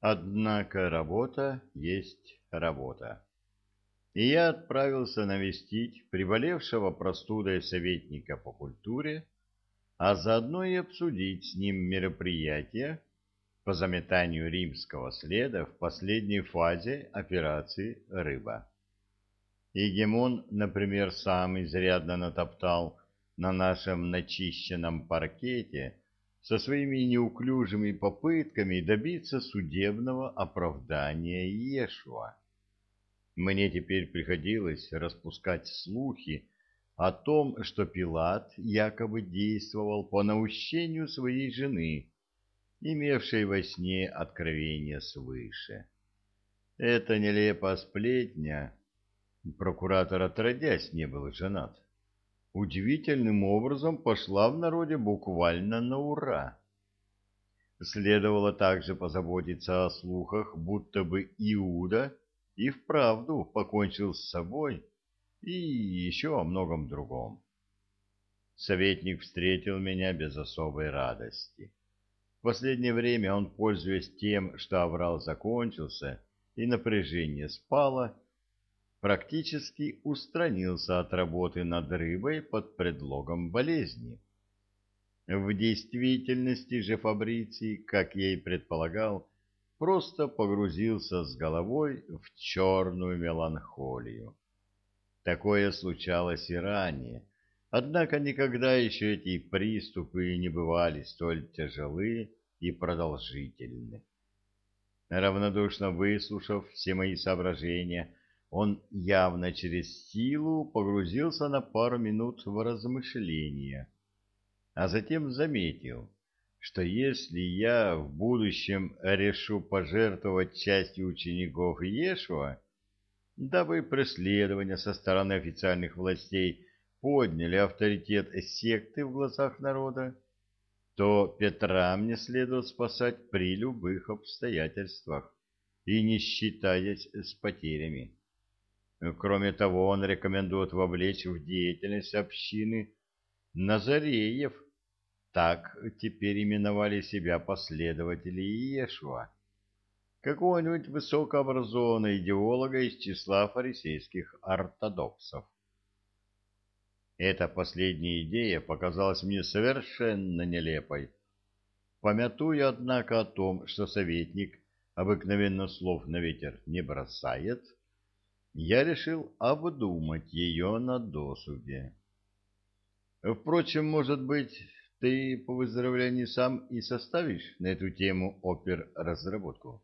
Однако работа есть работа. И я отправился навестить приболевшего простудой советника по культуре, а заодно и обсудить с ним мероприятия по заметанию римского следа в последней фазе операции «Рыба». Егемон, например, сам изрядно натоптал на нашем начищенном паркете со своими неуклюжими попытками добиться судебного оправдания Иешуа. Мне теперь приходилось распускать слухи о том, что Пилат якобы действовал по наущению своей жены, имевшей во сне откровение свыше. Это нелепая сплетня. Прокуратор отродясь не был женат удивительным образом пошла в народе буквально на ура. Следовало также позаботиться о слухах, будто бы Иуда и вправду покончил с собой, и еще о многом другом. Советник встретил меня без особой радости. В последнее время он, пользуясь тем, что оврал закончился и напряжение спало, практически устранился от работы над рыбой под предлогом болезни. В действительности же Фабриций, как я и предполагал, просто погрузился с головой в черную меланхолию. Такое случалось и ранее, однако никогда еще эти приступы не бывали столь тяжелы и продолжительны. Равнодушно выслушав все мои соображения, он явно через силу погрузился на пару минут в размышления, а затем заметил, что если я в будущем решу пожертвовать частью учеников Ешуа, дабы преследования со стороны официальных властей подняли авторитет секты в глазах народа, то Петра мне следует спасать при любых обстоятельствах и не считаясь с потерями. Кроме того, он рекомендует вовлечь в деятельность общины Назареев, так теперь именовали себя последователи Иешуа, какого-нибудь высокообразованного идеолога из числа фарисейских ортодоксов. Эта последняя идея показалась мне совершенно нелепой. Помятуя, однако, о том, что советник обыкновенно слов на ветер не бросает, — я решил обдумать ее на досуге. Впрочем, может быть, ты по выздоровлении сам и составишь на эту тему опер-разработку?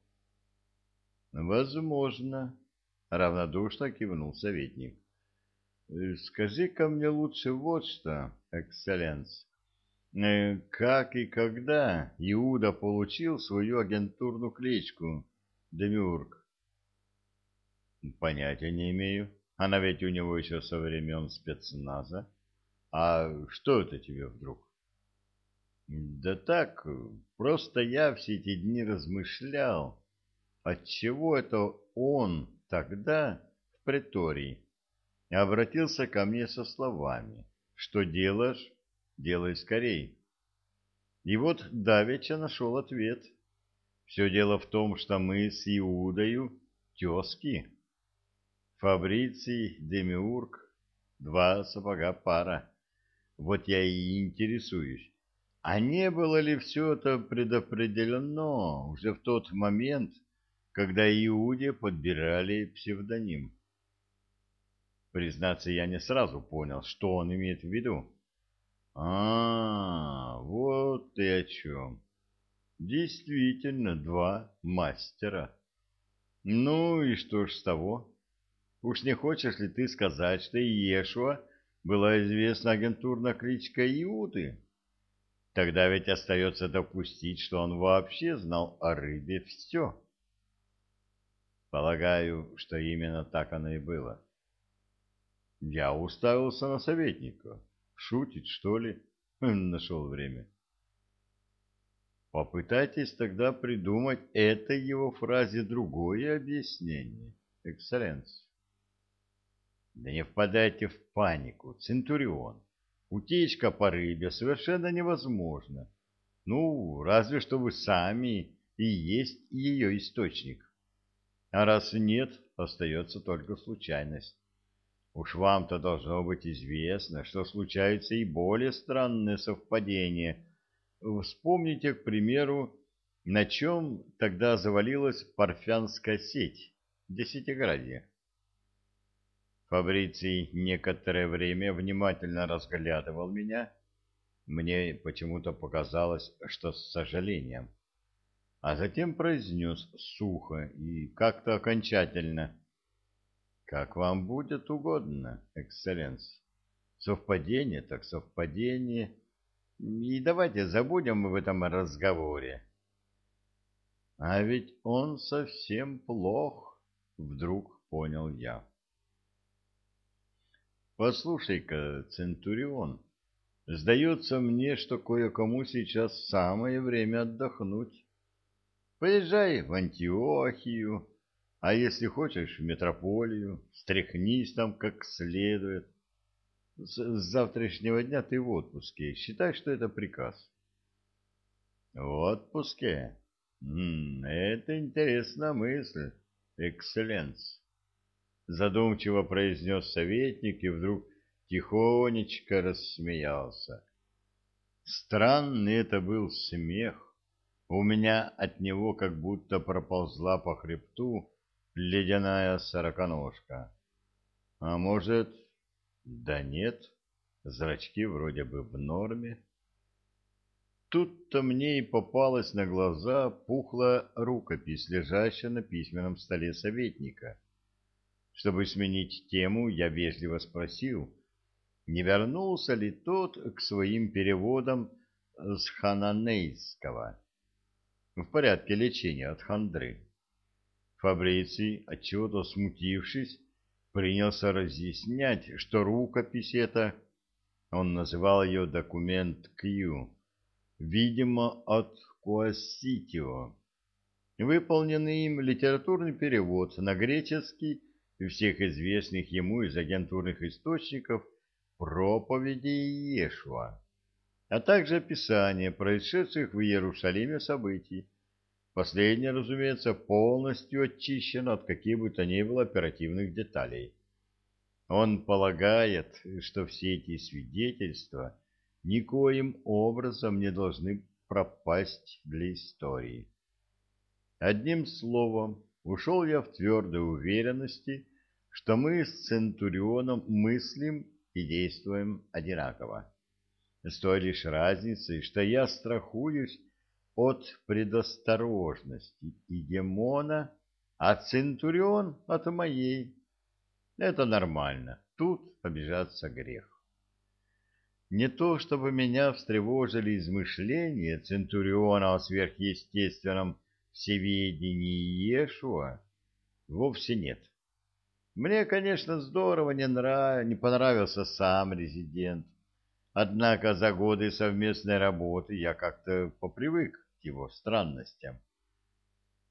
Возможно, равнодушно кивнул советник. Скажи-ка мне лучше вот что, экселленс. Э, как и когда Иуда получил свою агентурную кличку Демиург? Понятия не имею. Она ведь у него еще со времен спецназа. А что это тебе вдруг? Да так, просто я все эти дни размышлял, отчего это он тогда в притории обратился ко мне со словами «Что делаешь? Делай скорей». И вот давеча нашел ответ. Все дело в том, что мы с Иудою тезки. Фабриций, Демиург, два сапога пара. Вот я и интересуюсь, а не было ли все это предопределено уже в тот момент, когда Иуде подбирали псевдоним? Признаться, я не сразу понял, что он имеет в виду. А, вот ты о чем. Действительно, два мастера. Ну и что ж с того? Уж не хочешь ли ты сказать, что Иешуа была известна агентурная кличка Иуды? Тогда ведь остается допустить, что он вообще знал о рыбе все. Полагаю, что именно так оно и было. Я уставился на советника. Шутить, что ли? Нашел время. Попытайтесь тогда придумать этой его фразе другое объяснение, экселленс. Да не впадайте в панику, Центурион. Утечка по рыбе совершенно невозможна. Ну, разве что вы сами и есть ее источник. А раз нет, остается только случайность. Уж вам-то должно быть известно, что случаются и более странные совпадения. Вспомните, к примеру, на чем тогда завалилась парфянская сеть в Десятиградье. Фабриций некоторое время внимательно разглядывал меня. Мне почему-то показалось, что с сожалением. А затем произнес сухо и как-то окончательно. «Как вам будет угодно, экселленс. Совпадение так совпадение. И давайте забудем в этом разговоре». «А ведь он совсем плох», — вдруг понял я. Послушай-ка, Центурион, сдается мне, что кое-кому сейчас самое время отдохнуть. Поезжай в Антиохию, а если хочешь, в метрополию, стряхнись там как следует. С, с завтрашнего дня ты в отпуске, считай, что это приказ. В отпуске? М -м, это интересная мысль, экселленс задумчиво произнес советник и вдруг тихонечко рассмеялся. Странный это был смех. У меня от него как будто проползла по хребту ледяная сороконожка. А может, да нет, зрачки вроде бы в норме. Тут-то мне и попалась на глаза пухлая рукопись, лежащая на письменном столе советника — чтобы сменить тему, я вежливо спросил, не вернулся ли тот к своим переводам с хананейского в порядке лечения от хандры. Фабриций, отчего-то смутившись, принялся разъяснять, что рукопись эта, он называл ее документ Кью, видимо, от Куасситио, выполненный им литературный перевод на греческий и всех известных ему из агентурных источников проповедей Иешуа, а также описание происшедших в Иерусалиме событий. Последнее, разумеется, полностью очищено от каких бы то ни было оперативных деталей. Он полагает, что все эти свидетельства никоим образом не должны пропасть для истории. Одним словом, ушел я в твердой уверенности, что мы с Центурионом мыслим и действуем одинаково. С той лишь разницей, что я страхуюсь от предосторожности и демона, а Центурион от моей. Это нормально, тут обижаться грех. Не то, чтобы меня встревожили измышления Центуриона о сверхъестественном всеведении Иешуа вовсе нет. Мне, конечно, здорово не, нрав... не понравился сам резидент, однако за годы совместной работы я как-то попривык к его странностям.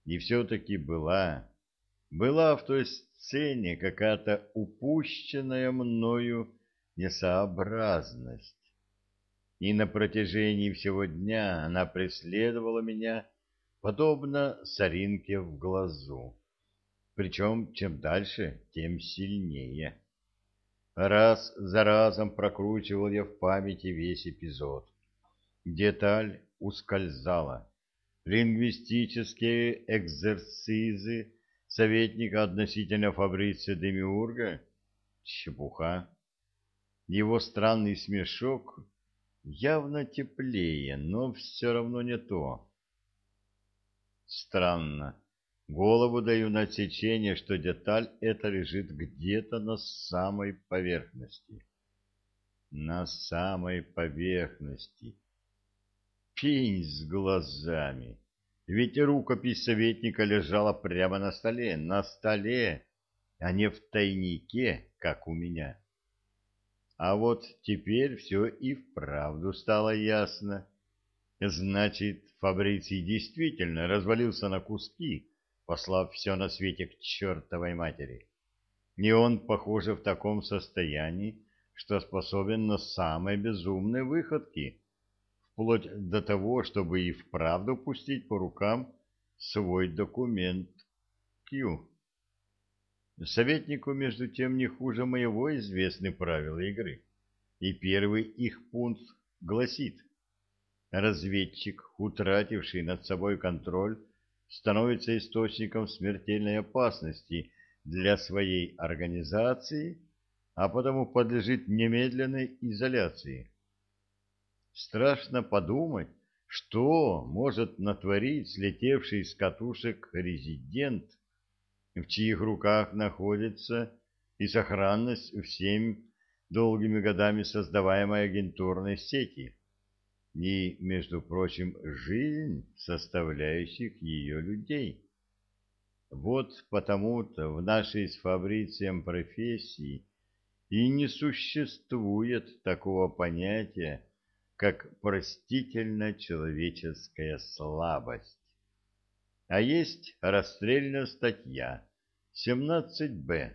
И все-таки была, была в той сцене какая-то упущенная мною несообразность. И на протяжении всего дня она преследовала меня подобно соринке в глазу. Причем чем дальше, тем сильнее. Раз за разом прокручивал я в памяти весь эпизод. Деталь ускользала. Лингвистические экзерсизы советника относительно Фабриция Демиурга — чепуха. Его странный смешок явно теплее, но все равно не то. Странно. Голову даю на отсечение, что деталь эта лежит где-то на самой поверхности. На самой поверхности. Пень с глазами. Ведь рукопись советника лежала прямо на столе, на столе, а не в тайнике, как у меня. А вот теперь все и вправду стало ясно. Значит, Фабриций действительно развалился на куски, послав все на свете к чертовой матери. И он, похоже, в таком состоянии, что способен на самые безумные выходки, вплоть до того, чтобы и вправду пустить по рукам свой документ Q. Советнику, между тем, не хуже моего известны правила игры. И первый их пункт гласит, разведчик, утративший над собой контроль, становится источником смертельной опасности для своей организации, а потому подлежит немедленной изоляции. Страшно подумать, что может натворить слетевший с катушек резидент, в чьих руках находится и сохранность всеми долгими годами создаваемой агентурной сети, и, между прочим, жизнь составляющих ее людей. Вот потому-то в нашей с Фабрицием профессии и не существует такого понятия, как простительно-человеческая слабость. А есть расстрельная статья 17-Б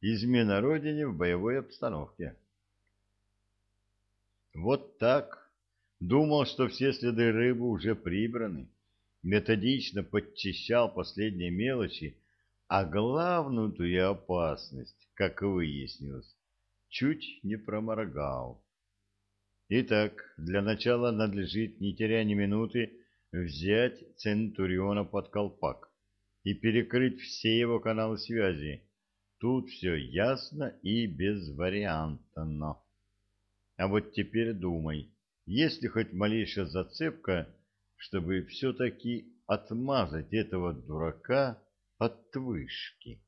«Измена Родине в боевой обстановке». Вот так. Думал, что все следы рыбы уже прибраны. Методично подчищал последние мелочи, а главную-то опасность, как выяснилось, чуть не проморгал. Итак, для начала надлежит, не теряя ни минуты, взять Центуриона под колпак и перекрыть все его каналы связи. Тут все ясно и безвариантно. А вот теперь думай, есть ли хоть малейшая зацепка, чтобы все-таки отмазать этого дурака от вышки?